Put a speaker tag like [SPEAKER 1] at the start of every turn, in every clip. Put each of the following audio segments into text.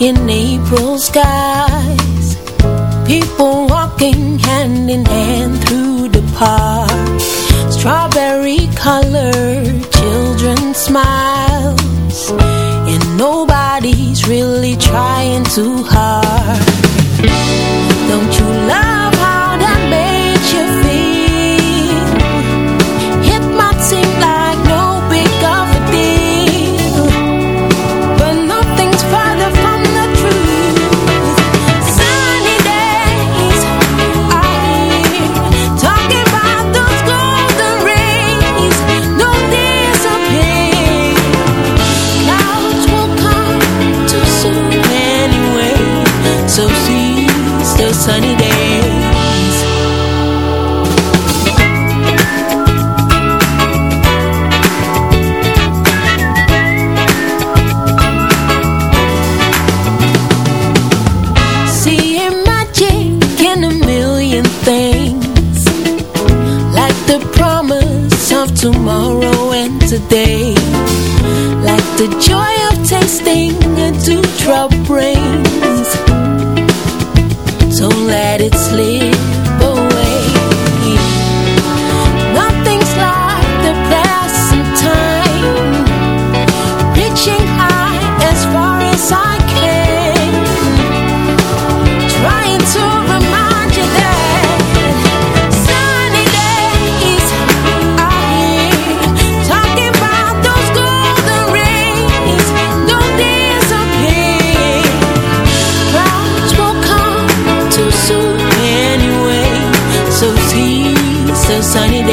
[SPEAKER 1] in April skies. People walking hand in hand through the park. Strawberry colored children smiles. And nobody's really trying too hard. The joy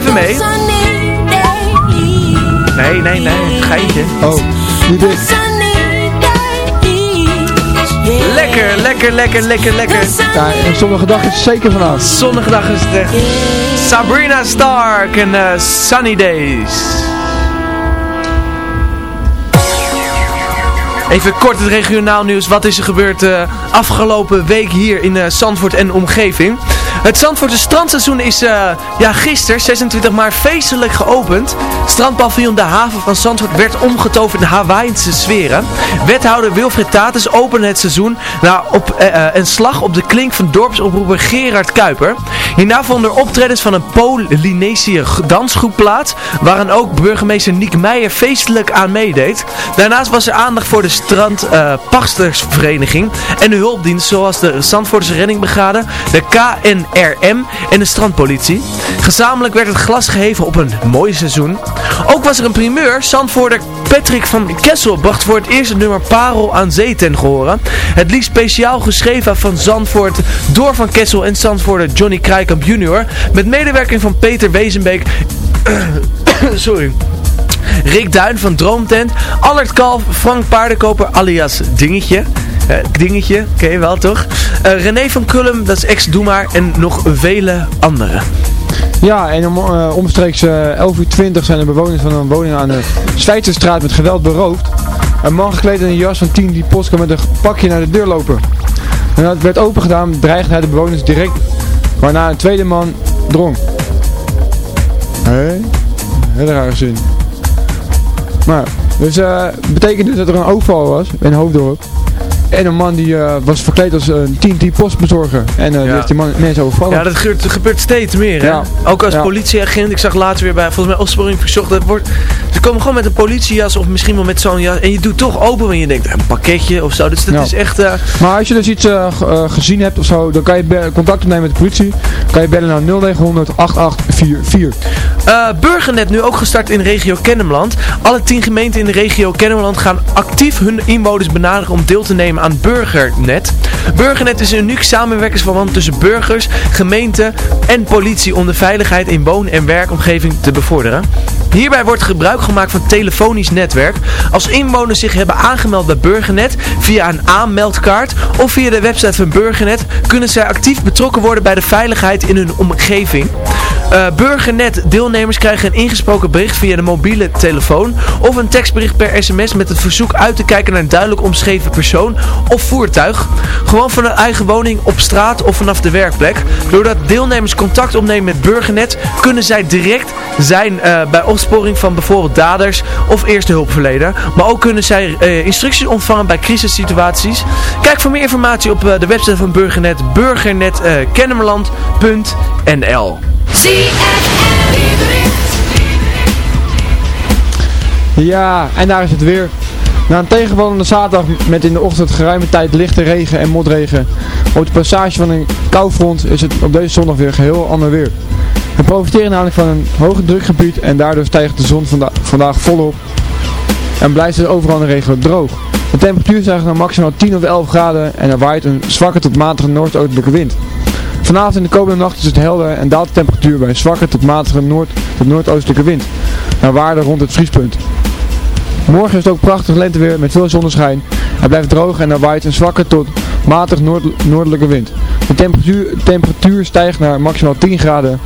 [SPEAKER 2] even mee. Nee, nee, nee. Geintje.
[SPEAKER 3] Oh, niet dit.
[SPEAKER 2] Lekker, lekker, lekker, lekker, lekker.
[SPEAKER 3] Ja, en sommige dagen is het zeker vanaf.
[SPEAKER 2] Zonnige dag is het echt. Sabrina Stark en eh, Sunny Days. Even kort het regionaal nieuws. Wat is er gebeurd eh, afgelopen week hier in eh, Zandvoort en omgeving? Het Zandvoortse strandseizoen is eh, ja, gisteren, 26 maart, feestelijk geopend. Strandpaviljoen De Haven van Zandvoort werd omgetoverd in Hawaïnse sferen. Wethouder Wilfried Tatus opende het seizoen na op, eh, eh, een slag op de klink van dorpsoproeper Gerard Kuiper. Hierna vonden er optredens van een Polynesische dansgroep plaats, waaraan ook burgemeester Niek Meijer feestelijk aan meedeed. Daarnaast was er aandacht voor de strandpachtersvereniging en de hulpdienst zoals de Zandvoortse Reddingbrigade, de KNRM en de strandpolitie. Gezamenlijk werd het glas geheven op een mooi seizoen. Ook was er een primeur. Zandvoorter Patrick van Kessel bracht voor het eerst het nummer Parel aan Zee ten gehoren. Het liefst speciaal geschreven van Zandvoort door Van Kessel en Zandvoorter Johnny Krijkamp junior. Met medewerking van Peter Wezenbeek... Sorry. Rick Duin van Droomtent, Allard Kalf, Frank Paardenkoper alias Dingetje. Eh, dingetje, je wel toch? Eh, René van Kullum, dat is ex-Doemaar en nog vele anderen.
[SPEAKER 3] Ja, en om, eh, omstreeks eh 11 uur 20 zijn de bewoners van een woning aan de Zwijterstraat met geweld beroofd. Een man gekleed in een jas van 10 die post kwam met een pakje naar de deur lopen. En dat werd opengedaan, dreigde hij de bewoners direct, waarna een tweede man drong. Hé, hele rare zin. Maar, dus eh betekent dus dat er een overval was in Hoofddorp.
[SPEAKER 1] En een man die was verkleed als een TNT postbezorger. En die heeft die man, mensen overvallen.
[SPEAKER 2] Ja, dat gebeurt, gebeurt steeds meer. Hè? Ja. Ook als politieagent. Ik zag later weer bij, volgens mij, opsporing verzocht. Dat wordt, ze komen gewoon met een politiejas of misschien wel met zo'n jas. En je doet toch open en je denkt, een pakketje of zo. Dus dat is echt...
[SPEAKER 1] Maar als je dus iets gezien hebt of zo, dan kan je contact opnemen met de politie. kan je bellen naar 0900 8844.
[SPEAKER 2] Burgernet nu ook gestart in regio Kennemerland. Alle tien gemeenten in de regio Kennemerland gaan actief hun inwoners benaderen om deel te nemen aan Burgernet. Burgernet is een uniek samenwerkingsverband tussen burgers, gemeenten en politie om de veiligheid in woon- en werkomgeving te bevorderen. Hierbij wordt gebruik gemaakt van telefonisch netwerk. Als inwoners zich hebben aangemeld bij Burgernet via een aanmeldkaart of via de website van Burgernet kunnen zij actief betrokken worden bij de veiligheid in hun omgeving. Uh, Burgernet deelnemers krijgen een ingesproken bericht via de mobiele telefoon of een tekstbericht per sms met het verzoek uit te kijken naar een duidelijk omschreven persoon of voertuig. Gewoon van een eigen woning, op straat of vanaf de werkplek. Doordat deelnemers contact opnemen met Burgernet kunnen zij direct zijn uh, bij opsporing van bijvoorbeeld daders of eerste hulp verlenen. Maar ook kunnen zij uh, instructies ontvangen bij crisissituaties. Kijk voor meer informatie op de website van Burgernet burgernetkennemerland.nl
[SPEAKER 1] ja, en daar is het weer. Na een tegenvallende zaterdag met in de ochtend geruime tijd lichte regen en motregen. Op de passage van een koufront is het op deze zondag weer geheel ander weer. We profiteren namelijk van een hoge drukgebied en daardoor stijgt de zon vanda vandaag volop. En blijft het overal in de regio droog. De temperatuur stijgt naar maximaal 10 of 11 graden en er waait een zwakke tot matige noordoostelijke wind. Vanavond en de komende nacht is het helder en daalt de temperatuur bij een zwakke tot matige noord tot noordoostelijke wind. Naar waarde rond het vriespunt. Morgen is het ook prachtig lenteweer met veel zonneschijn. Het blijft droog en er waait een zwakke tot matig noord noordelijke wind. De temperatuur, temperatuur stijgt naar maximaal 10 graden.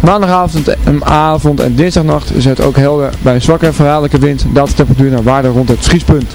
[SPEAKER 1] Maandagavond en avond en dinsdagnacht is het ook helder. Bij een zwakke verhaaldelijke wind daalt de temperatuur naar waarde rond het vriespunt.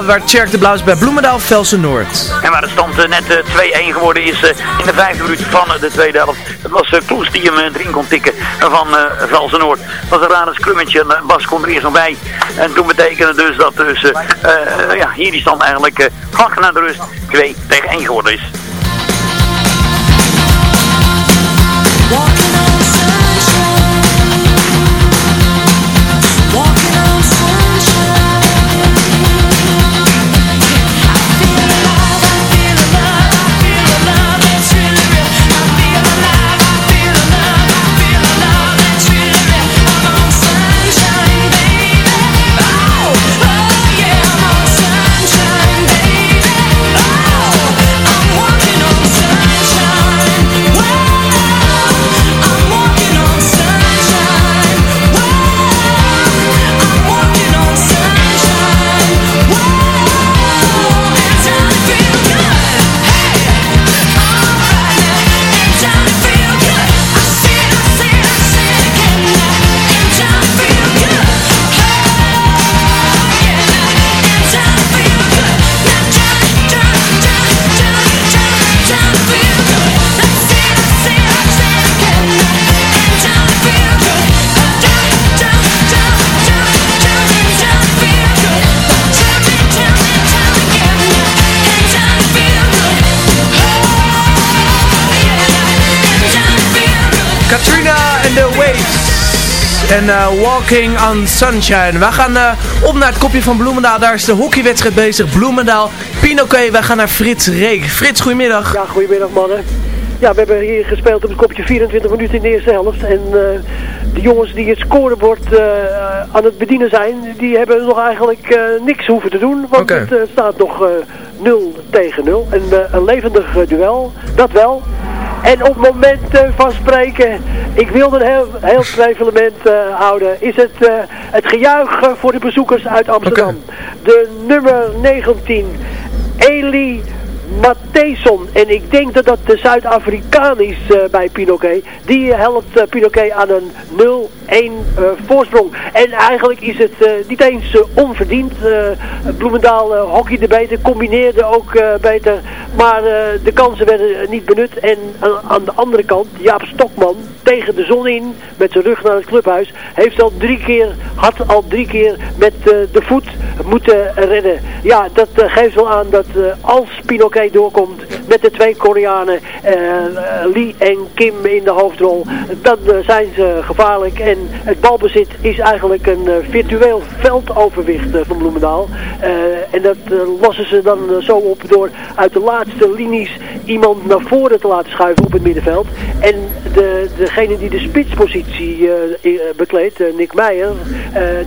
[SPEAKER 2] Bloemendaal, waar Tjerk de Blauw is bij Bloemendaal, Velsen Noord.
[SPEAKER 4] En waar de stand uh, net uh, eh, 2-1 geworden is uh, in de vijfde minuut van de tweede helft. Het was Kloes die hem erin kon tikken van Velsen Noord. Het was een rare scrummetje en Bas kon er eerst nog bij. En toen betekende dus dat dus, ja, hier die stand eigenlijk vlak naar de rust 2 tegen 1 geworden is.
[SPEAKER 2] En uh, Walking on Sunshine. We gaan uh, op naar het kopje van Bloemendaal. Daar is de hockeywedstrijd bezig. Bloemendaal, Pinoquet. Wij gaan naar Frits Reek. Frits, goedemiddag.
[SPEAKER 5] Ja, goedemiddag mannen. Ja, we hebben hier gespeeld op het kopje 24 minuten in de eerste helft. En uh, de jongens die het scorebord uh, aan het bedienen zijn, die hebben nog eigenlijk uh, niks hoeven te doen. Want okay. het staat nog 0 tegen 0. En een levendig duel, dat wel. En op het moment van spreken, ik wilde een heel, heel evenement houden, is het het gejuich voor de bezoekers uit Amsterdam. Okay. De nummer 19, Eli Matheson. En ik denk dat dat de Zuid-Afrikaan is uh, bij Pinoquet. Die helpt uh, Pinoquet aan een 0-1 uh, voorsprong. En eigenlijk is het niet eens onverdiend. Bloemendaal hockeyde beter, combineerde ook beter. Maar de kansen werden niet benut. En aan de andere kant, Jaap Stokman tegen de zon in, met zijn rug naar het clubhuis, heeft al drie keer, had al drie keer met de voet moeten redden. Ja, dat geeft wel aan dat als Pinoquet doorkomt met de twee Koreanen, uh, Lee en Kim in de hoofdrol, dan uh, zijn ze gevaarlijk. En het balbezit is eigenlijk een uh, virtueel veldoverwicht van Bloemendaal. en dat lossen ze dan zo op door uit de laatste linies iemand naar voren te laten schuiven op het middenveld. En de, degene die de spitspositie bekleedt, Nick Meijer,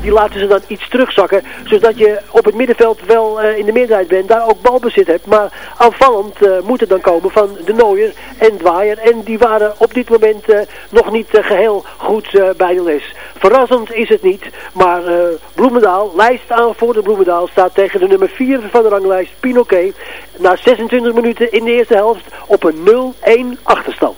[SPEAKER 5] die laten ze dan iets terugzakken. Zodat je op het middenveld wel in de meerderheid bent, daar ook balbezit hebt. Maar aanvallend uh, moeten dan komen van de Nooier en Dwaaier. En die waren op dit moment uh, nog niet uh, geheel goed bij de les. Verrassend is het niet, maar Bloemendaal, lijst aan voor de Bloemendaal, staat tegen de nummer 4 van de ranglijst, Pinoquet, na 26 minuten in de eerste helft op een 0-1 achterstand.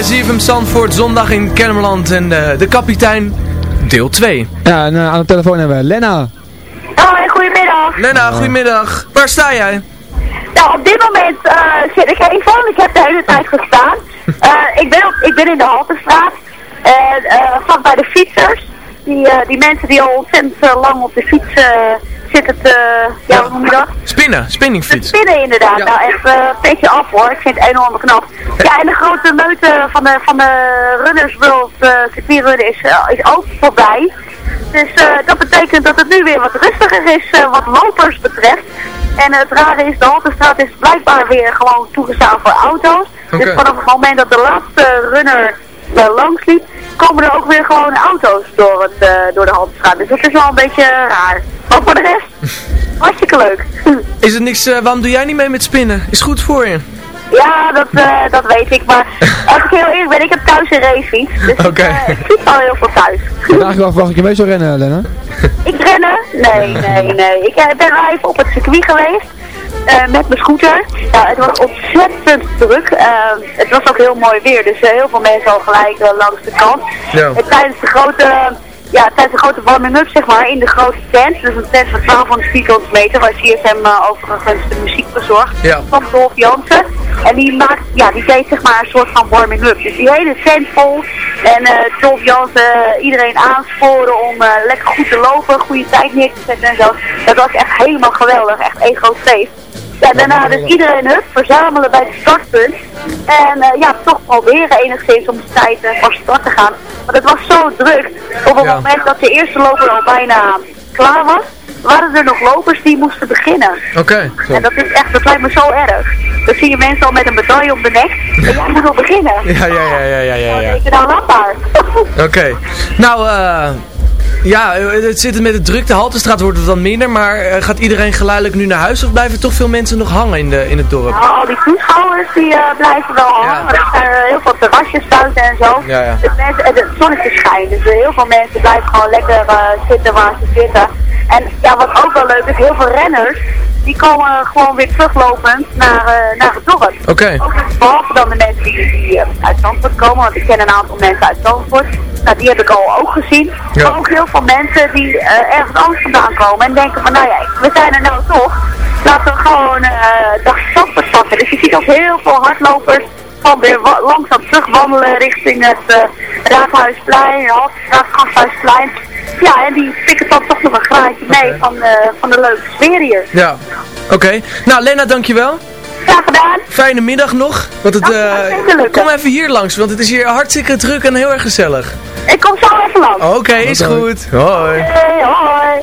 [SPEAKER 2] bij ZFM Zandvoort, zondag in Kennemerland en eh, de kapitein, deel 2.
[SPEAKER 3] Ja, en eh, aan de telefoon hebben we Lena.
[SPEAKER 6] Hoi, goedemiddag.
[SPEAKER 2] Lena, goedemiddag. Waar sta jij?
[SPEAKER 6] Nou, op dit moment eh, zit ik even, ik heb de hele tijd gestaan. Eh, ik, ben op, ik ben in de Haltestraat. En uh, vlak bij de fietsers. Die, eh, die mensen die al ontzettend lang op de fiets eh, zitten te, ja, hoe noem je dat?
[SPEAKER 2] Spinnen, spinningfiets.
[SPEAKER 6] Spinnen inderdaad.
[SPEAKER 2] Ja.
[SPEAKER 6] Nou, echt eh, een beetje af hoor. Ik vind het enorm knap. Ja, en de grote meute van de, van de Runners World uh, circuitrun is, eh, is ook voorbij. Dus eh, dat betekent dat het nu weer wat rustiger is eh, wat lopers betreft. En het rare is, de Haltestraat is blijkbaar weer gewoon toegestaan voor auto's. Dus vanaf het moment dat de laatste runner uh, langs liep, komen er ook weer gewoon auto's door, het, eh, door de Haltestraat. Dus dat is wel een beetje raar. Maar voor de rest, hartstikke leuk.
[SPEAKER 2] Is het niks, eh, waarom doe jij niet mee met spinnen? Is goed voor je.
[SPEAKER 6] Ja, dat, eh, dat weet ik. Maar als ik heel eerlijk ben, ik heb thuis een racefiets. Dus ik, eh, ik fiets al heel veel thuis.
[SPEAKER 3] Vraag ik af, mag ik je mee zou rennen, Lena?
[SPEAKER 6] ik rennen? Nee, nee, nee. Ik ben wel even op het circuit geweest. eh, met mijn scooter. Ja, het was ontzettend druk. Eh, het was ook heel mooi weer. Dus heel veel mensen al gelijk langs de kant.
[SPEAKER 2] Ja.
[SPEAKER 6] En tijdens de grote... Ja, tijdens de grote warming-up, zeg maar, in de grote tent. Dus een tent van 1200 vierkante meter, waar CSM uh, overigens de muziek verzorgt.
[SPEAKER 2] Ja.
[SPEAKER 6] Van Dolf Jansen. En die maakt, ja, die deed zeg maar een soort van warming-up. Dus die hele tent vol. En uh, Dolf Jansen uh, iedereen aansporen om uh, lekker goed te lopen, goede tijd neer te zetten en zo. Dat was echt helemaal geweldig. Echt één groot feest. Ja, daarna dus iedereen hup, verzamelen bij het startpunt. En uh, ja, toch proberen enigszins om de tijd uh, voor start te gaan. Want het was zo druk. Op het
[SPEAKER 2] Ja.
[SPEAKER 6] moment dat de eerste loper al bijna klaar was, waren er nog lopers die moesten beginnen.
[SPEAKER 2] Oké.
[SPEAKER 6] En dat is echt, dat lijkt me zo erg. Dan zie je mensen al met een medaille om de nek. En jij moet nog beginnen.
[SPEAKER 2] Ja, ja, ja, ja, ja, ja. Ja.
[SPEAKER 6] nou.
[SPEAKER 2] Oké. Nou, eh... ja, eh, het zit met de drukte. Haltestraat wordt het dan minder, maar eh, gaat iedereen geleidelijk nu naar huis of blijven toch veel mensen nog hangen in, de, in het dorp?
[SPEAKER 6] Nou, al die toeschouwers die eh, blijven wel hangen.
[SPEAKER 2] Ja.
[SPEAKER 6] Er zijn heel veel terrasjes buiten en zo.
[SPEAKER 2] Ja, ja.
[SPEAKER 6] Dus mensen, en het zonnetje schijnt. Dus heel veel mensen blijven gewoon lekker zitten waar ze zitten. En ja, wat ook wel leuk is, heel veel renners, die komen gewoon weer teruglopend naar, eh, naar het dorp.
[SPEAKER 2] Oké.
[SPEAKER 6] Ook dus behalve dan de mensen die, die eh, uit Zandvoort komen, want ik ken een aantal mensen uit Zandvoort. Nou, die heb ik al ook gezien.
[SPEAKER 2] Ja.
[SPEAKER 6] Maar ook heel veel mensen die eh, ergens anders vandaan komen en denken van, nou ja, we zijn er nou toch. Laten we gewoon eh dag Zandvoort. Dus je ziet ook heel veel hardlopers gewoon weer langzaam terugwandelen richting het eh Raadhuisplein, Haltestraat, Gasthuisplein. Ja, en die pikken dan toch nog een graadje mee van, eh, van de leuke sfeer hier.
[SPEAKER 2] Ja. Oké. Nou, Lena, dankjewel.
[SPEAKER 6] Graag gedaan.
[SPEAKER 2] Fijne middag nog. Want het, eh,
[SPEAKER 6] lukken.
[SPEAKER 2] kom even hier langs, want het is hier hartstikke druk en heel erg gezellig.
[SPEAKER 6] Ik kom zo even langs.
[SPEAKER 2] Oké, is goed. Hoi.
[SPEAKER 6] Hey, hoi.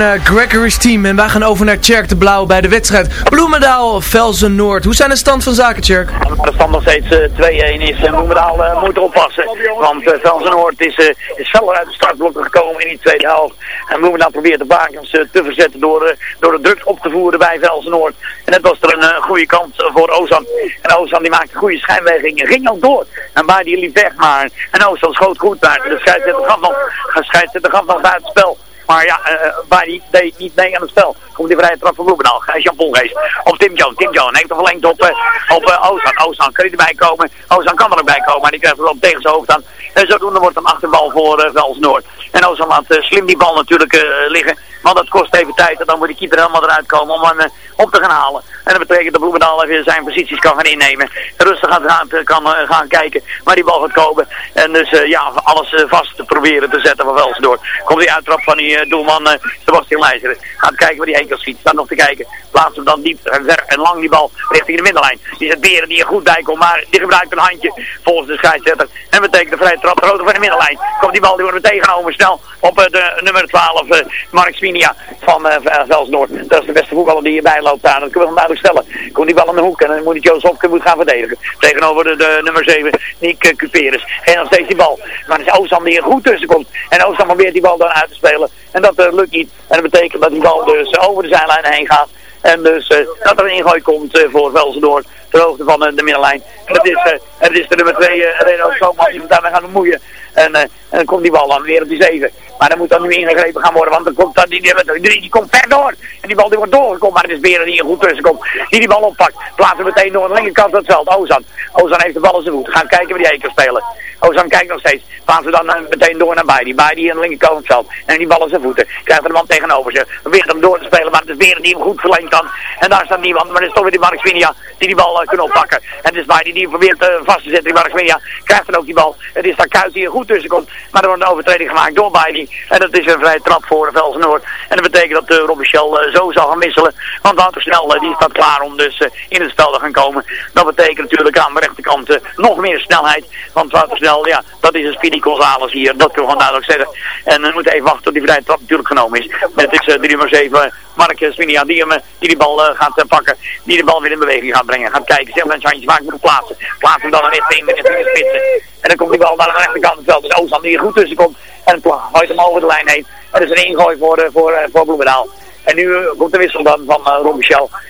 [SPEAKER 2] Eh, Gregory's team. En wij gaan over naar Tjerk de Blauw bij de wedstrijd Bloemendaal Velzen Noord. Hoe zijn de stand van zaken, Tjerk?
[SPEAKER 4] De stand nog steeds eh, 2-1 is. En Bloemendaal uh, moet oppassen. Want uh, Velsen-Noord is, uh, is feller uit de startblokken gekomen in die tweede helft. En Bloemendaal probeert de bakens te verzetten door, uh, door de druk op te voeren bij Velsen-Noord. En net was er een goede kans voor Ozan. En Ozan die maakte goede schijnbeweging. Ging ook door. En bij die liep weg maar. En Ozan schoot goed daar. De scheidsrechter gaf nog, de scheidsrechter gaf nog buiten spel. Maar ja, uh, Barry deed niet mee aan het spel. Komt die vrije trap van Bloemendaal. Gijs-Jan Polgeest op Tim Jones. Tim Jones heeft er verlengd op, uh, op uh, Ozan. Ozan kan erbij komen. Ozan kan er ook bij komen. Maar die krijgt er wel tegen zijn hoofd aan. En zodoende wordt een achterbal voor uh, Vels Noord. En Ozan laat slim die bal natuurlijk liggen. Want dat kost even tijd. En dan moet de keeper helemaal eruit komen om hem op te gaan halen. En dat betekent dat Bloemendaal even zijn posities kan gaan innemen. Rustig aan gaan, kan gaan kijken waar die bal gaat komen. En dus ja, alles vast te proberen te zetten van Vels Noord. Komt die uittrap van die doelman Sebastian Leijzer. Gaat kijken waar die kan schieten. Staat nog te kijken. Plaatst hem dan diep en ver en lang die bal richting de middenlijn. Die het Beren die er goed bij komt. Maar die gebruikt een handje volgens de scheidsrechter. En betekent de vrije trap groter van de middenlijn. Komt die bal, die wordt meteen snel op de nummer 12. Uh, Mark Sminia van uh, Velsnoord. Dat is de beste voetballer die hierbij loopt daar. Dat kunnen we stellen. Komt die bal in de hoek en dan moet Joost Hofke moet gaan verdedigen. Tegenover de, nummer 7, Nick uh, Cuperus. En nog steeds die bal. Maar het is Oosam die er goed tussen komt. En Oosam probeert die bal dan uit te spelen. En dat uh, lukt niet. En dat betekent dat die bal dus uh, over de zijlijn heen gaat. En dus dat er een ingooi komt uh, voor Velsendoor. Ter hoogte van de middenlijn. En dat is, het is de nummer 2 uh, Reno Koopman die we daarmee gaan bemoeien. En, en dan komt die bal dan weer op die 7. Maar dan moet dan nu ingegrepen gaan worden, want dan komt dan die, die, die, die komt ver door. En die bal die wordt doorgekomen, maar het is Beren die er goed tussen komt. Die die bal oppakt. Plaatsen meteen door aan de linkerkant het veld. Ozan. Ozan heeft de bal in zijn voet. Gaan kijken wie die kan spelen. Ozan kijkt nog steeds. Plaatsen dan uh, meteen door naar Baidi. Baidi aan de linkerkant van het veld. En die bal in zijn voeten. Krijgt een man tegenover zich. Probeert hem door te spelen, maar het is Beren die hem goed verlengt kan. En daar staat niemand. Maar het is toch weer die Mark die die bal uh, kan oppakken. En het is Baidi die probeert uh, vast te zetten. Die Mark krijgt dan ook die bal. Het is daar Kuit die er goed tussen komt. Maar er wordt een overtreding gemaakt door Baidi. En dat is een vrije trap voor Velsen Noord. En dat betekent dat uh, zo zal gaan wisselen. Want Wouter Snel die staat klaar om dus in het spel te gaan komen. Dat betekent natuurlijk aan de rechterkant nog meer snelheid. Want Wouter Snel, ja, dat is een Speedy Gonzales hier. Dat kunnen we gewoon duidelijk zeggen. En we moeten even wachten tot die vrije trap natuurlijk genomen is. Het is uh, 3 maar 7 Mark Svinia die, hem, die die bal uh, gaat uh, pakken. Die de bal weer in beweging gaat brengen. Gaat kijken, maar een handje maken moet plaatsen. Plaatsen dan weer in de spitsen. En dan komt die bal naar de rechterkant het veld. Dus Ozan die er goed tussen komt. En plak, gooit hem over de lijn heen. En dat is een ingooi voor, eh, voor, eh, voor Bloemendaal. En nu eh, komt de wissel dan van uh, Ron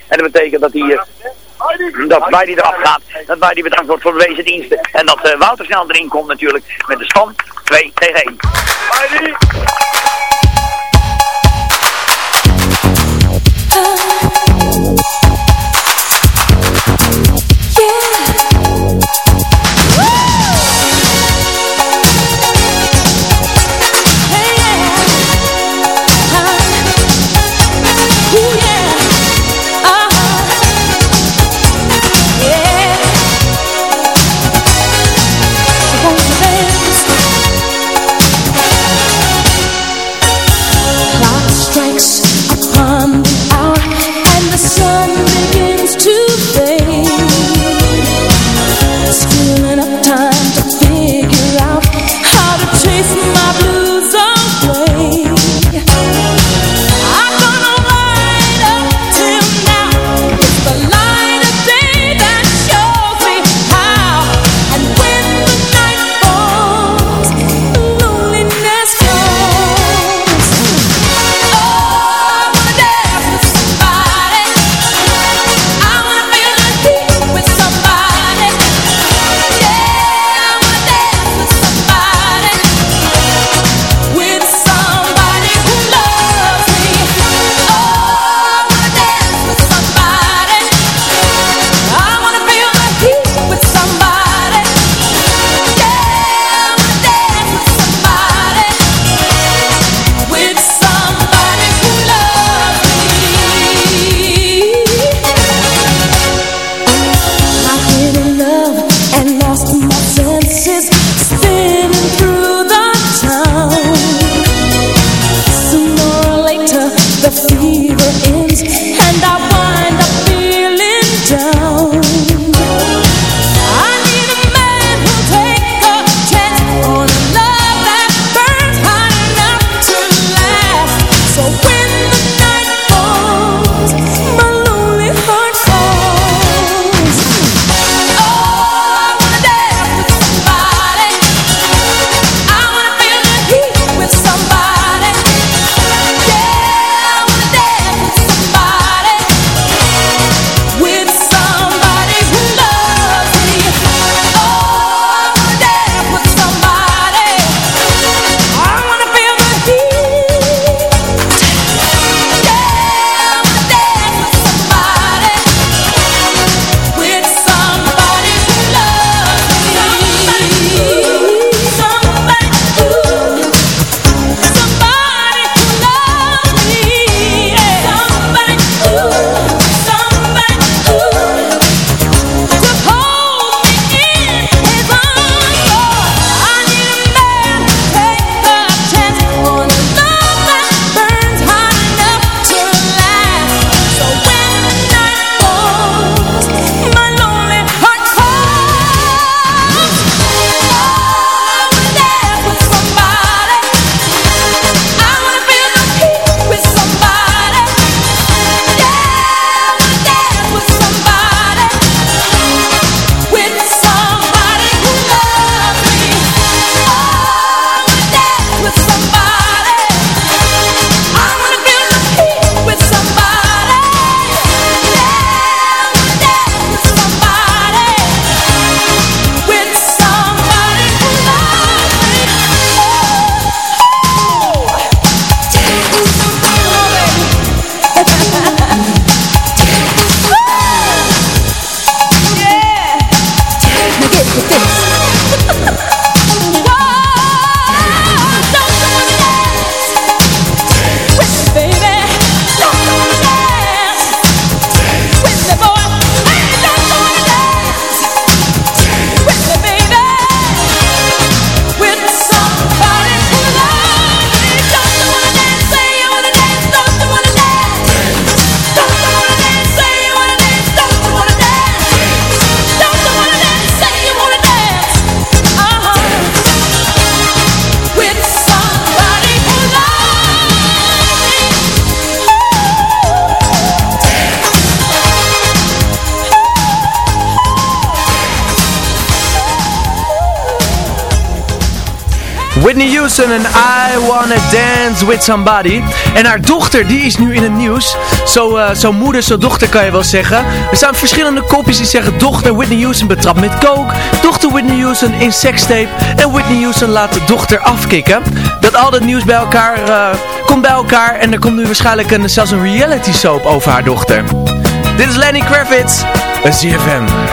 [SPEAKER 4] En dat betekent dat hij... dat bij die eraf gaat, dat bij die bedankt wordt voor deze diensten. En dat uh, Wouter snel erin komt natuurlijk met de stand 2 tegen 1.
[SPEAKER 7] Dance With Somebody. En haar dochter, die is nu in het nieuws. Zo, uh, zo moeder, zo dochter kan je wel zeggen. Er staan verschillende kopjes die zeggen... Dochter Whitney Houston betrapt met coke. Dochter Whitney Houston in sekstape. En Whitney Houston laat de dochter afkicken. Dat al dat nieuws bij elkaar uh, komt bij elkaar. En er komt nu waarschijnlijk een, zelfs een reality soap over haar dochter. Dit is Lenny Kravitz. Een ZFM.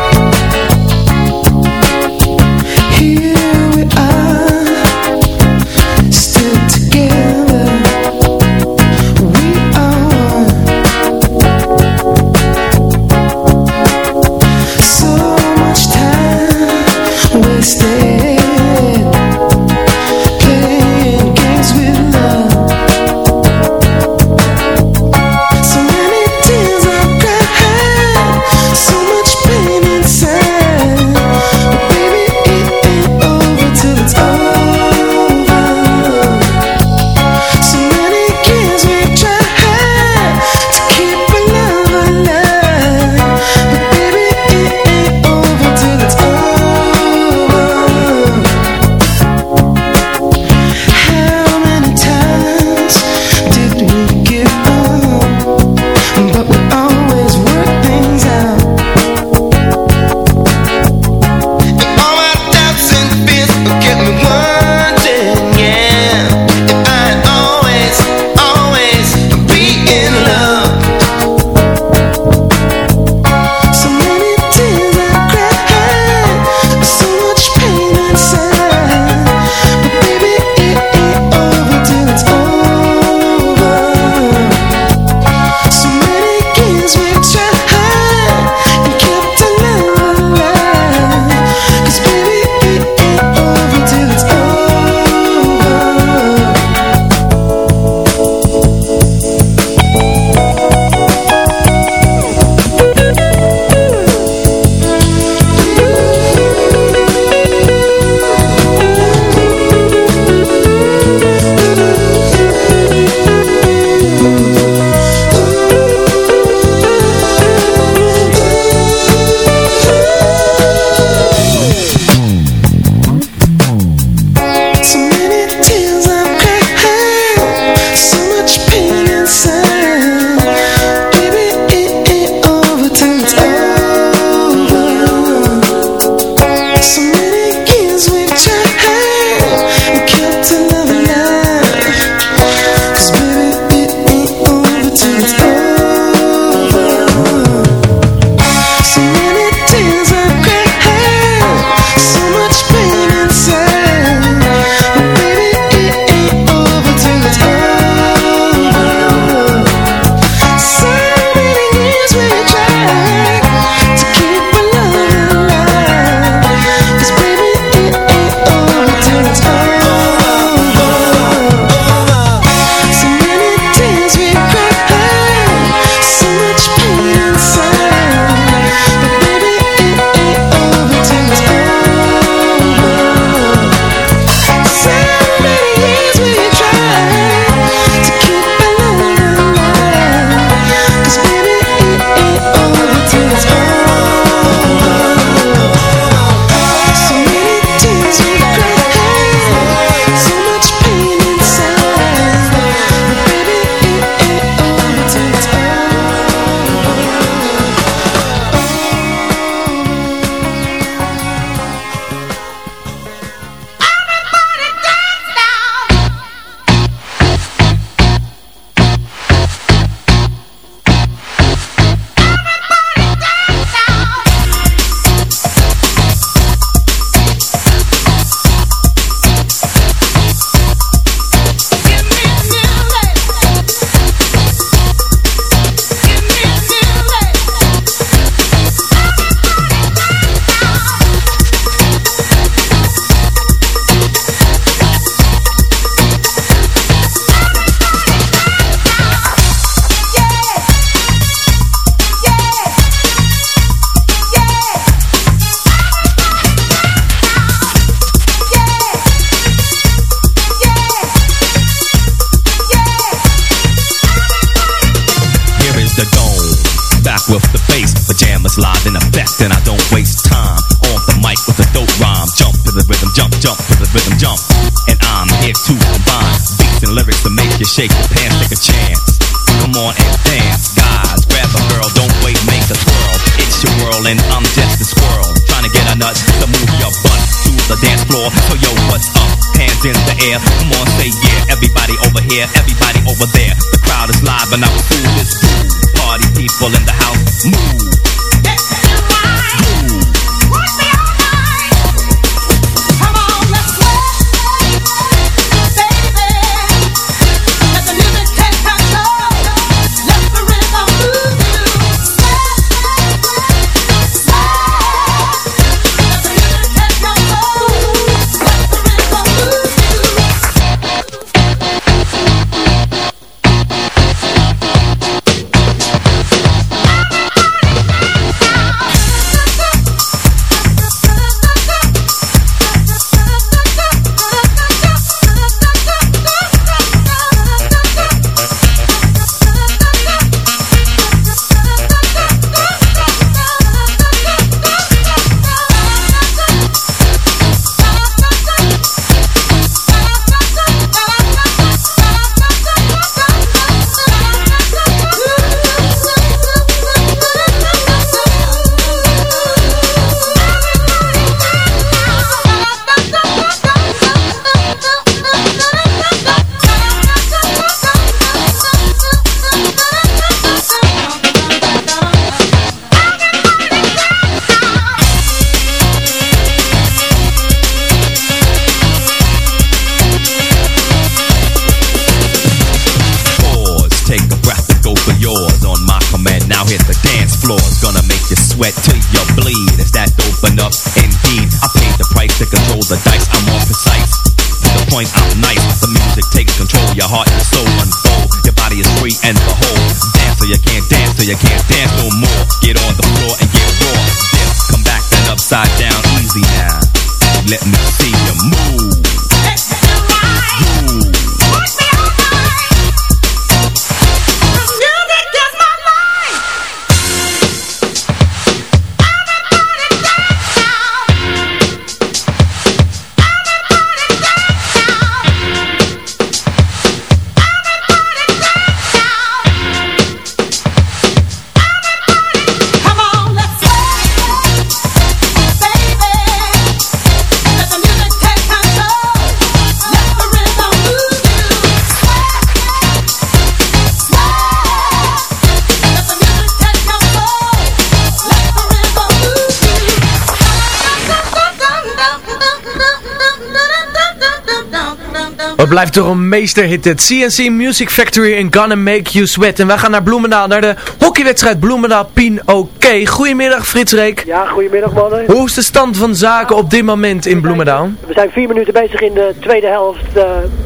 [SPEAKER 2] Blijft toch een meesterhit dit. CNC Music Factory in Gonna Make You Sweat. En wij gaan naar Bloemendaal, naar de hockeywedstrijd Bloemendaal Pien OK. Goedemiddag Frits Reek.
[SPEAKER 5] Ja, goedemiddag mannen.
[SPEAKER 2] Hoe is de stand van zaken op dit moment in Bloemendaal?
[SPEAKER 5] We zijn vier minuten bezig in de tweede helft. Uh,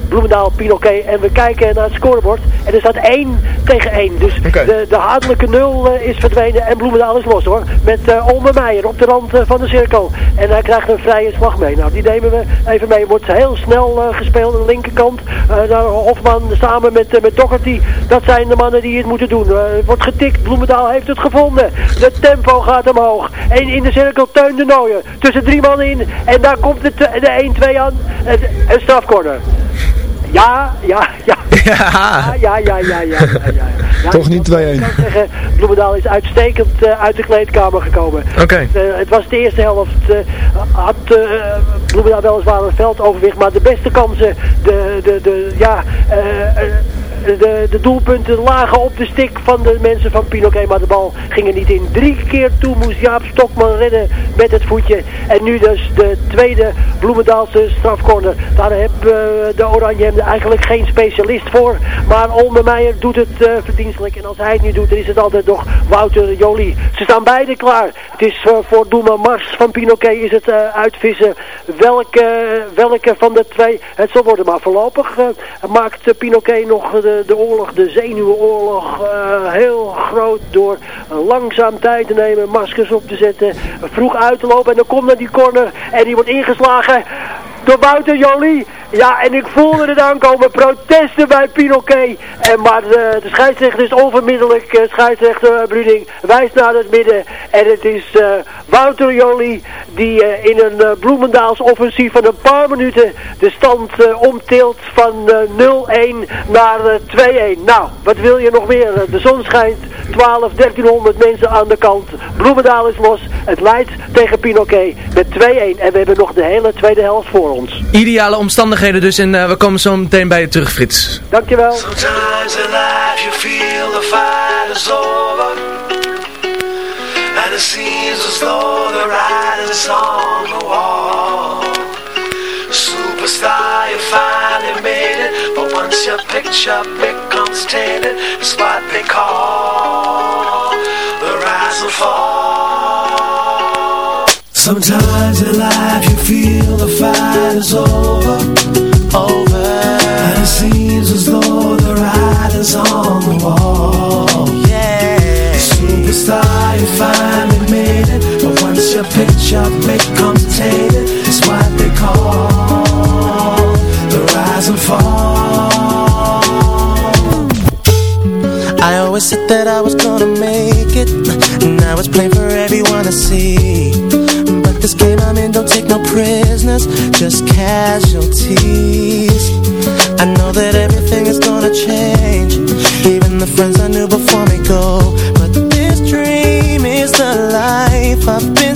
[SPEAKER 5] Bloemendaal, Pinoké. En we kijken naar het scorebord. En er staat 1 tegen 1. Dus
[SPEAKER 2] Oké.
[SPEAKER 5] de, de hadelijke 0 uh, is verdwenen. En Bloemendaal is los hoor. Met uh, Olmer Meijer op de rand van de cirkel. En hij krijgt een vrije slag mee. Nou, die nemen we even mee. Wordt heel snel gespeeld de linkerkant. Uh, naar Hofman samen met, uh, met Doherty. Dat zijn de mannen die het moeten doen. Uh, wordt getikt. Bloemendaal heeft het gevonden. De tempo gaat omhoog. En in de cirkel Teun de Nooijen. Tussen drie mannen in. En daar komt de, de 1-2 aan. Een strafcorner. Ja, ja, ja.
[SPEAKER 2] Ja.
[SPEAKER 5] Ja, ja, ja, ja, ja.
[SPEAKER 3] Toch niet 2-1.
[SPEAKER 5] zeggen, Bloemendaal is uitstekend uh, uit de kleedkamer gekomen.
[SPEAKER 2] Oké.
[SPEAKER 5] Het was de eerste helft. Uh, had Bloemendaal weliswaar een veldoverwicht, maar de beste kansen, de, de, de, ja, de, de doelpunten lagen op de stik van de mensen van Pinoquet, maar de bal ging er niet in. Drie keer toe moest Jaap Stokman redden met het voetje. En nu dus de tweede Bloemendaalse strafcorner. Daar hebben de Oranje hem eigenlijk geen specialist voor. Maar Olmermeijer doet het uh, verdienstelijk. En als hij het niet doet, dan is het altijd nog Wouter Jolie. Ze staan beide klaar. Het is uh, voor Doema Mars van Pinoquet is het uh, uitvissen welke, welke van de twee het zal worden. Maar voorlopig maakt Pinoquet nog de, de oorlog, de zenuwenoorlog, heel groot door langzaam tijd te nemen, maskers op te zetten, vroeg uit te lopen. En dan komt naar die corner en die wordt ingeslagen door Wouter Jolie. Ja, en ik voelde het aankomen. Protesten bij Pinoquet. En, maar de, de scheidsrechter is onvermiddelijk. Uh, scheidsrechter uh, Bruding wijst naar het midden. En het is uh, Wouter Jolie die in een Bloemendaals offensief van een paar minuten de stand omtilt van 0-1 naar 2-1. Nou, wat wil je nog meer? De zon schijnt. 12, 1300 mensen aan de kant. Bloemendaal is los. Het leidt tegen Pinoquet met 2-1. En we hebben nog de hele tweede helft voor ons.
[SPEAKER 2] Ideale omstandigheden dus en uh, we komen zo meteen bij je terug Frits.
[SPEAKER 5] Dankjewel.
[SPEAKER 8] Sometimes in life you feel the fight is over. And it seems as though the writing's on the wall. Superstar you finally made it. But once your picture becomes tainted It's what they call the rise and fall. Sometimes in life you feel the fight is over, picture becomes tainted, it's what they call the rise and fall.
[SPEAKER 9] I always said that I was gonna make it, and now it's plain for everyone to see. But this game I'm in don't take no prisoners Just casualties. I know that everything is gonna change Even the friends I knew before me go. But this dream is the life I've been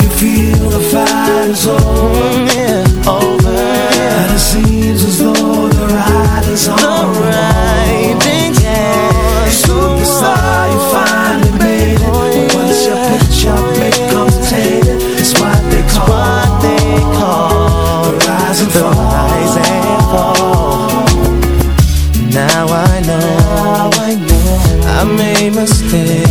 [SPEAKER 8] the fight is over.
[SPEAKER 9] Yeah, Over.
[SPEAKER 8] And it seems as though the ride is on.
[SPEAKER 9] The riding yeah.
[SPEAKER 8] Superstar, you finally made it. Oh, but once your picture becomes tainted It's what they call,
[SPEAKER 9] what they call
[SPEAKER 8] the rise and
[SPEAKER 9] the
[SPEAKER 8] fall.
[SPEAKER 9] rise and fall. Now I know, I know. I made mistakes.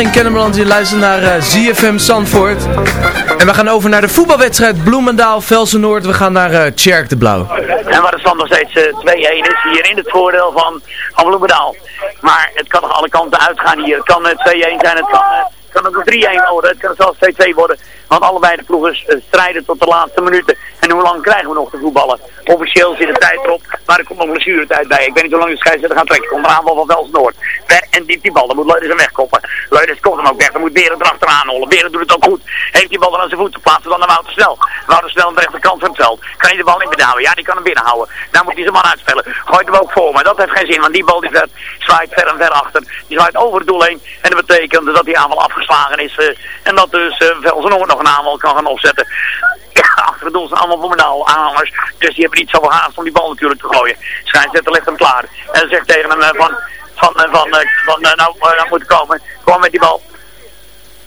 [SPEAKER 8] in
[SPEAKER 2] Kennemerland. Je luistert naar eh, ZFM Zandvoort. En we gaan over naar de voetbalwedstrijd Bloemendaal, Velsen Noord. We gaan naar uh, Tjerk de Blauw.
[SPEAKER 4] En waar de stand nog steeds eh, 2-1 is, hier in het voordeel van, van Bloemendaal. Maar het kan nog alle kanten uitgaan hier. Het kan eh, 2-1 zijn, het kan, eh, het kan ook een 3-1 worden, het kan zelfs 2-2 worden. Want allebei de ploegen eh, strijden tot de laatste minuten. En hoe lang krijgen we nog te voetballen? Officieel zit de tijd erop, maar er komt nog blessuretijd bij. Ik weet niet hoe lang de scheidsrechter gaat trekken. Komt een aanval van Velsen Noord. En diep die bal, dan moet Leuders hem wegkoppen. Leuders komt hem ook weg, dan moet Beren erachteraan hollen. Beren doet het ook goed. Heeft die bal dan aan zijn voeten, plaatsen dan naar Wouter Snel. Wouter Snel aan de rechterkant van het veld. Kan hij de bal in binnenhouden? Ja, die kan hem binnenhouden. Daar moet hij zijn man uitspelen. Gooit hem ook voor, maar dat heeft geen zin, want die bal die zwaait, ver en ver achter. Die zwaait over het doel heen. En dat betekent dat die aanval afgeslagen is. eh, en dat dus uh, Velsen Noord nog een aanval kan gaan opzetten. Achter het doel zijn allemaal Bloemendaal aanhangers. Dus die hebben niet zoveel haast om die bal natuurlijk te gooien. Schijnzetter ligt hem klaar. En zegt tegen hem eh, van, van, eh, van, eh, van, eh, nou, eh, nou moet komen. Kom met die bal.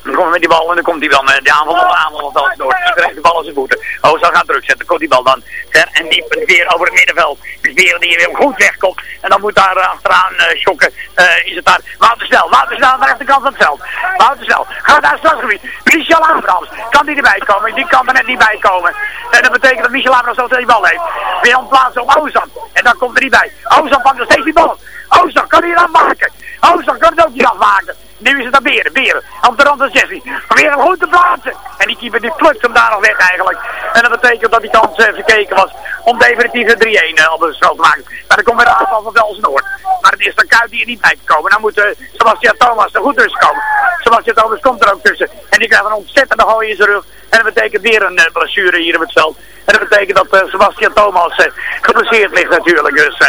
[SPEAKER 4] Dan komt met die bal en dan komt hij dan eh, de aanval op de aanval van Velsen-Noord. Iedereen heeft de bal aan zijn voeten. Oostal gaat druk zetten. Dan komt die bal dan ver en diep weer over het middenveld. Dus weer die weer goed wegkomt. En dan moet daar eh, achteraan eh schokken. Eh, is het daar Wouter Snel. Wouter Snel aan de rechterkant van het veld. Wouter Snel gaat naar het strafgebied. Michel Abrams. Kan die erbij komen? Die kan er net niet bij komen. En dat betekent dat Michel Abrams zo die bal heeft. Weer plaatsen op Ozan. En dan komt er niet bij. Ozan pakt nog steeds die bal. Ozan kan hij er afmaken. Ozan kan het ook niet afmaken. Nu is het aan Beren. Beren. Op de rand van 16. Weer hem goed te plaatsen. En die keeper die plukt hem daar nog weg eigenlijk. En dat betekent dat die kans eh, verkeken was om definitief een 3-1 eh, op het spel te maken. Maar dan komt weer de aanval van Velsen-Noord. Maar het is dan Kuit die er niet bij te komen. Dan moet uh, Sebastian Thomas er goed tussen komen. Sebastian Thomas komt er ook tussen. En die krijgt een ontzettende gooi in zijn rug. En dat betekent weer een uh, blessure hier op het veld. En dat betekent dat uh, Sebastian Thomas uh, geblesseerd ligt natuurlijk. Dus, uh,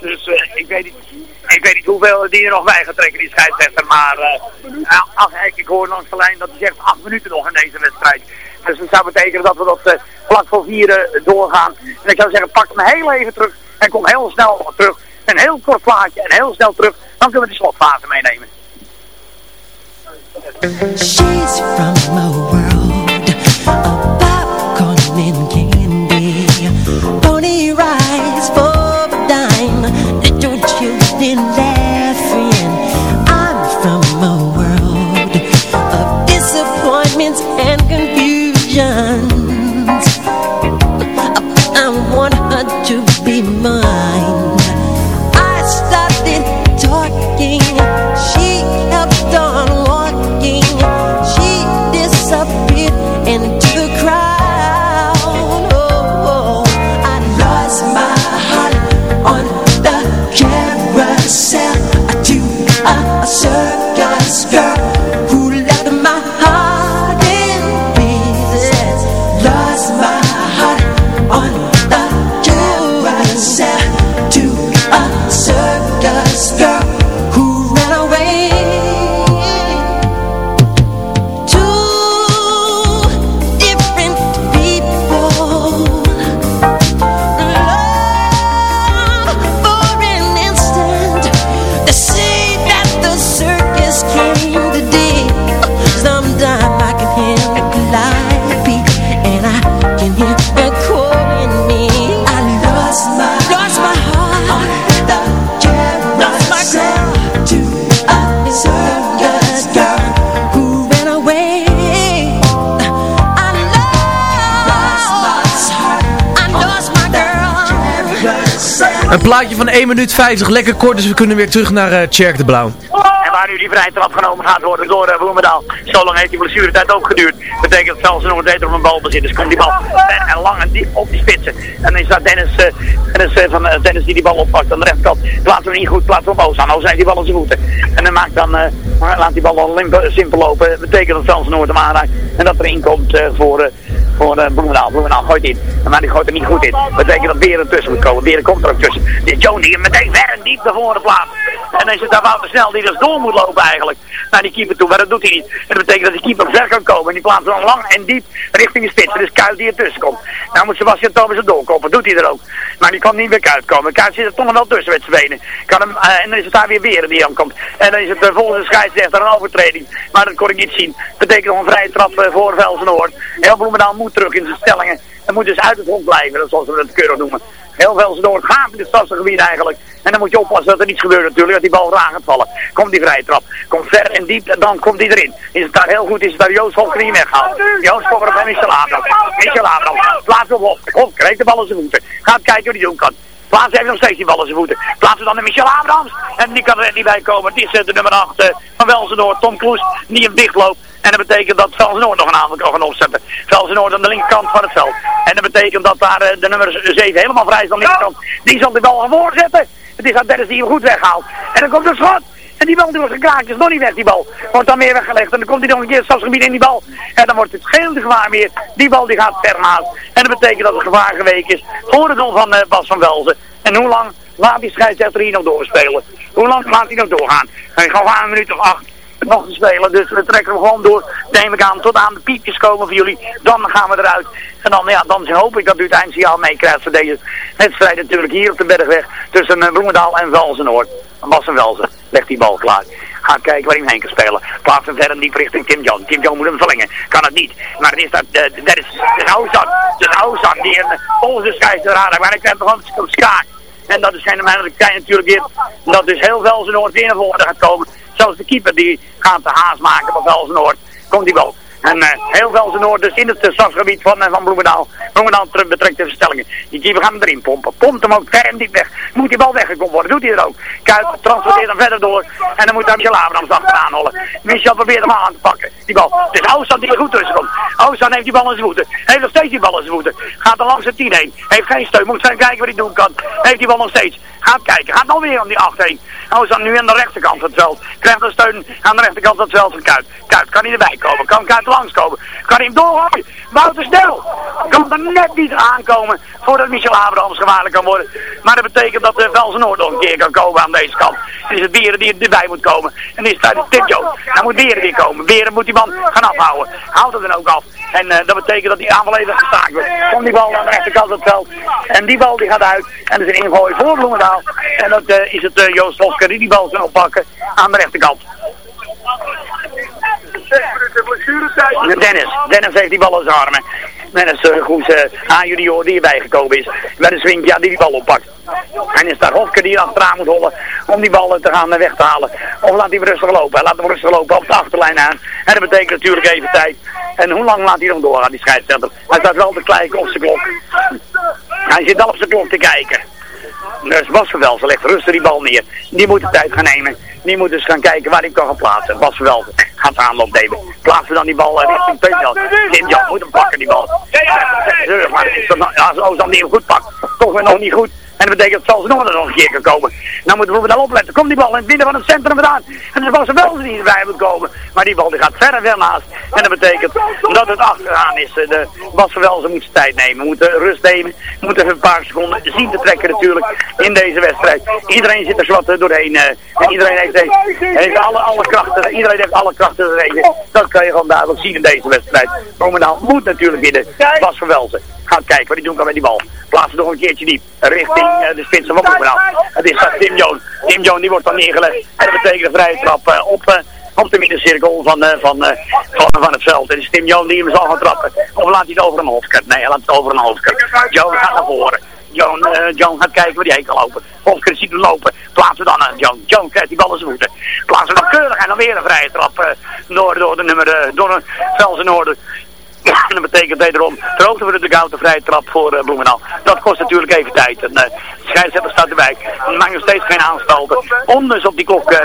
[SPEAKER 4] dus ik, weet niet, ik weet niet hoeveel die er nog bij gaat trekken, die scheidsrechter. Maar uh, ach, ik hoor langs de lijn dat hij zegt acht minuten nog in deze wedstrijd. Dus dat zou betekenen dat we dat vlak voor vieren doorgaan. En ik zou zeggen, pak me heel even terug en kom heel snel terug. Een heel kort plaatje en heel snel terug. Dan kunnen we de slotfase meenemen.
[SPEAKER 1] She's from a world of popcorn and candy. Pony rides for a dime.
[SPEAKER 2] Plaatje van 1 minuut 50, lekker kort, dus we kunnen weer terug naar uh, Tjerk de Blauw.
[SPEAKER 4] En waar nu die vrije trap genomen gaat worden door uh, Bloemendaal. Zo lang heeft die blessuretijd ook geduurd. Betekent dat zelfs nog een beter op een bal bezit. Dus komt die bal en lang en diep op die spitsen. En dan is dat Dennis, uh, Dennis, van, Dennis die die bal oppakt aan de rechterkant. Plaatsen we niet goed, plaatsen we op Ozan. Ozan heeft die bal aan zijn voeten. En dan maakt dan, laat die bal limp, simpel lopen. Betekent dat zelfs Noord hem aanraakt. En dat er in komt voor voor uh, Bloemendaal. Bloemendaal gooit in. Maar die gooit er niet goed in. Dat betekent dat Beren tussen moet komen. Beren komt er ook tussen. Dit Joan hem meteen ver en diep naar voren plaatst. En dan het daar Wouter Snel die dus door moet lopen eigenlijk. Naar die keeper toe. Maar dat doet hij niet. En dat betekent dat die keeper ver kan komen. En die plaatst dan lang en diep richting de spits. Dus Kuit die er tussen komt. Nou moet Sebastian Thomas er doorkomen. Doet hij er ook. Maar die kan niet meer Kuit komen. Zit er toch nog wel tussen met zijn benen. Kan hem, uh, en dan is het daar weer Beren die aankomt. En dan is het uh, volgens de scheidsrechter een overtreding. Maar dat kon ik niet zien. Betekent nog een vrije trap uh, voor Velsen-Noord. Heel Bloemendaal moet terug in zijn stellingen. En moet dus uit het rond blijven. Dat zoals we dat keurig noemen. Heel veel ze door gaat in het stadsgebied eigenlijk. En dan moet je oppassen dat er niets gebeurt natuurlijk, dat die bal raar gaat vallen. Komt die vrije trap. Komt ver en diep dan komt die erin. Is het daar heel goed, is het daar Joost Volker die weghaalt. Joost Volker bij Michel Abrams. Michel Abrams. Plaats op Hofker. Hofker heeft de bal in zijn voeten. Gaat kijken hoe die doen kan. Plaats heeft nog steeds die bal in zijn voeten. Plaatsen dan naar Michel Abrams. En die kan er niet bij komen. Het is uh, de nummer 8 uh, van Welzenoord, Tom Kloes, die hem dichtloopt. En dat betekent dat Velzenoord nog een aantal kan opzetten. Velzenoord aan de linkerkant van het veld. En dat betekent dat daar uh, de nummer 7 helemaal vrij is aan de linkerkant. Die zal de bal gaan voorzetten. Het is Dennis die hem goed weghaalt. En dan komt een schot. En die bal die wordt gekraakt, is nog niet weg die bal. Wordt dan weer weggelegd en dan komt hij nog een keer het stadsgebied in die bal. En dan wordt het geen gevaar meer. Die bal die gaat ver. En dat betekent dat het gevaar geweken is voor het doel van uh, Bas van Welzen. En hoe lang laat die scheidsrechter hier nog doorspelen? Hoe lang laat hij nog doorgaan? Hij gaat een minuut of acht nog te spelen. Dus we trekken hem gewoon door, neem ik aan, tot aan de piepjes komen voor jullie. Dan gaan we eruit. En dan, ja, dan hoop ik dat u het eindsignaal meekrijgt voor deze wedstrijd natuurlijk hier op de Bergweg tussen uh, Bloemendaal en Velzenoord. Bas en Welzen legt die bal klaar. Gaat kijken waar hij heen kan spelen. Plaatst hem verder diep richting Tim John. Tim John moet hem verlengen. Kan het niet. Maar is dat, eh, dat is de Ozan. De Ozan die volgens de scheidsrechter Maar ik heb gewoon op skaak. En dat is tijd natuurlijk weer. Dat dus heel veel zijn Noord weer naar voren gaat komen. Zelfs de keeper die gaat de haas maken van Velsen. Komt die wel. En uh, heel veel zijn dus in het uh, van, uh, van Bloemendaal. Bloemendaal betrekt de verstellingen. Die keeper gaat hem erin pompen. Pompt hem ook ver diep weg. Moet die bal weggekomen worden. Doet hij er ook. Kuit transporteert hem verder door. En dan moet daar Michel Abrams achteraan hollen. Michel probeert hem aan te pakken. Die bal. Het is Oostan die er goed tussen komt. Oostan heeft die bal in zijn voeten. Heeft nog steeds die bal in zijn voeten. Gaat er langs het tien heen. Heeft geen steun. Moet gaan kijken wat hij doen kan. Heeft die bal nog steeds. Gaat kijken. Gaat nog weer om die acht heen. Oostan nu aan de rechterkant van het veld. Krijgt een steun aan de rechterkant het veld van Kuit. Kuit kan hij erbij komen. Kan Kuit langskomen. Kan hij hem doorgooien. Wouter snel. Kan er net niet aankomen voordat Michel Abrahams gevaarlijk kan worden. Maar dat betekent dat de Velsen Noord nog een keer kan komen aan deze kant. Het is het Beren die erbij moet komen. En is daar de Tipjo. Dan moet Beren weer komen. Beren moet die man gaan afhouden. Houdt het dan ook af. En uh, dat betekent dat die aanval even gestaakt wordt. Komt die bal aan de rechterkant het veld. En die bal die gaat uit. En er is een ingooi voor Bloemendaal. En dat uh, is het uh, Joost Vosker die die bal kan oppakken aan de rechterkant. Dennis. Dennis heeft die bal in zijn armen. Dennis uh, Goes, A-junior die erbij gekomen is. Met een swing, ja, die die bal oppakt. En is daar Hofke die achteraan moet hollen om die bal te gaan weg te halen. Of laat hij rustig lopen. Laat hem rustig lopen op de achterlijn aan. En dat betekent natuurlijk even tijd. En hoe lang laat hij dan doorgaan, die scheidsrechter? Hij staat wel te kijken op zijn klok. Hij zit al op zijn klok te kijken. Dus Bas Verwelsen legt rustig die bal neer. Die moet de tijd gaan nemen. Die moet dus gaan kijken waar hij kan gaan plaatsen. Bas Verwelsen gaat de aanloop nemen. Plaatsen dan die bal uh, richting Tim Jan moet hem pakken die bal. Maar als Ozan die hem goed pakt, toch weer nog niet goed. En dat betekent dat zelfs nog nog een keer kan komen. Nou moeten we wel opletten. Komt die bal in het midden van het centrum vandaan. En dan was er wel die erbij moet komen. Maar die bal die gaat verder ver naast. En dat betekent dat het achteraan is. De Bas Verwelzen moet zijn tijd nemen. Moet rust nemen. Moet even een paar seconden zien te trekken natuurlijk in deze wedstrijd. Iedereen zit er zwart doorheen. En iedereen heeft, heeft alle, alle krachten. Iedereen heeft alle krachten doorheen. Dat kan je gewoon duidelijk zien in deze wedstrijd. Romenaal moet natuurlijk winnen. Bas Verwelzen gaat kijken wat hij doen kan met die bal. Plaatsen nog een keertje diep. Richting uh, de spitsen van Bloemendaal. Het is uh, Tim Joon. Tim Joon die wordt dan neergelegd. En dat betekent een vrije trap uh, op, op de middencirkel van, van, van, van het veld. Het is Tim Joon die hem zal gaan trappen. Of laat hij het over een hoofdkant? Nee, hij laat het over een hoofdkant. Joon gaat naar voren. Joan, uh, gaat kijken waar hij heen kan lopen. Hofker ziet hem lopen. Plaatsen dan aan Joan. Joan krijgt die bal in zijn voeten. Plaatsen dan keurig en dan weer een vrije trap door, door de nummer, door een Noorden. En dat betekent wederom ter van de dugout een vrije trap voor uh, Bloemendaal. Dat kost natuurlijk even tijd. En, uh, de scheidsrechter staat erbij. Er maakt nog steeds geen aanstalten. Dus op die klok uh,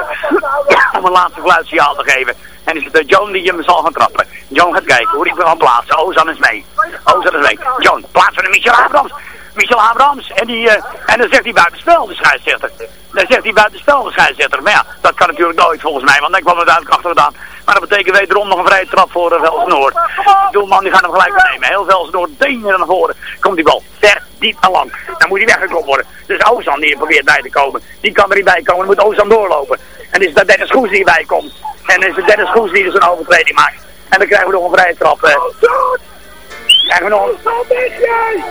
[SPEAKER 4] om een laatste geluidssignaal te geven. En is het Joan die hem zal gaan trappen. Joan gaat kijken hoe hij kan plaatsen. Ozan is mee. Ozan is mee. Joan, plaatsen de Michel Abrams. Michel Abrams. En, die, uh, en dan zegt hij buitenspel, de scheidsrechter. Dan zegt hij buitenspel, de scheidsrechter. Maar ja, dat kan natuurlijk nooit volgens mij, want ik kwam er duidelijk achter gedaan. Maar dat betekent wederom nog een vrije trap voor uh, Vels Noord. De doelman die gaat hem gelijk nemen. Heel Vels Noord, benen naar voren. Komt die bal ver, diep en lang. Dan moet hij weggekomen worden. Dus Ozan die probeert bij te komen. Die kan er niet bij komen, dan moet Ozan doorlopen. En is dat Dennis Goes die erbij komt. En is het Dennis Goes die dus een overtreding maakt. En dan krijgen we nog een vrije trap. Uh, krijgen we nog,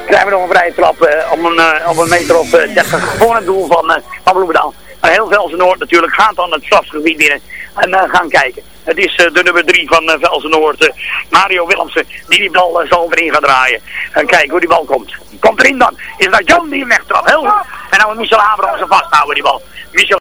[SPEAKER 4] krijgen we nog een vrije trap uh, op, een, uh, op een meter of uh, 30 voor het doel van, van Bloemendaal. Maar heel Velsen Noord natuurlijk gaat dan het strafgebied binnen en gaan kijken. Het is de nummer 3 van uh, Velsen Noord, Mario Willemsen, die die bal zo erin gaat draaien. En kijken hoe die bal komt. Komt erin dan. Is dat John die hem wegtrapt. Heel goed. En dan moet Michel Abrams vasthouden die bal. Michel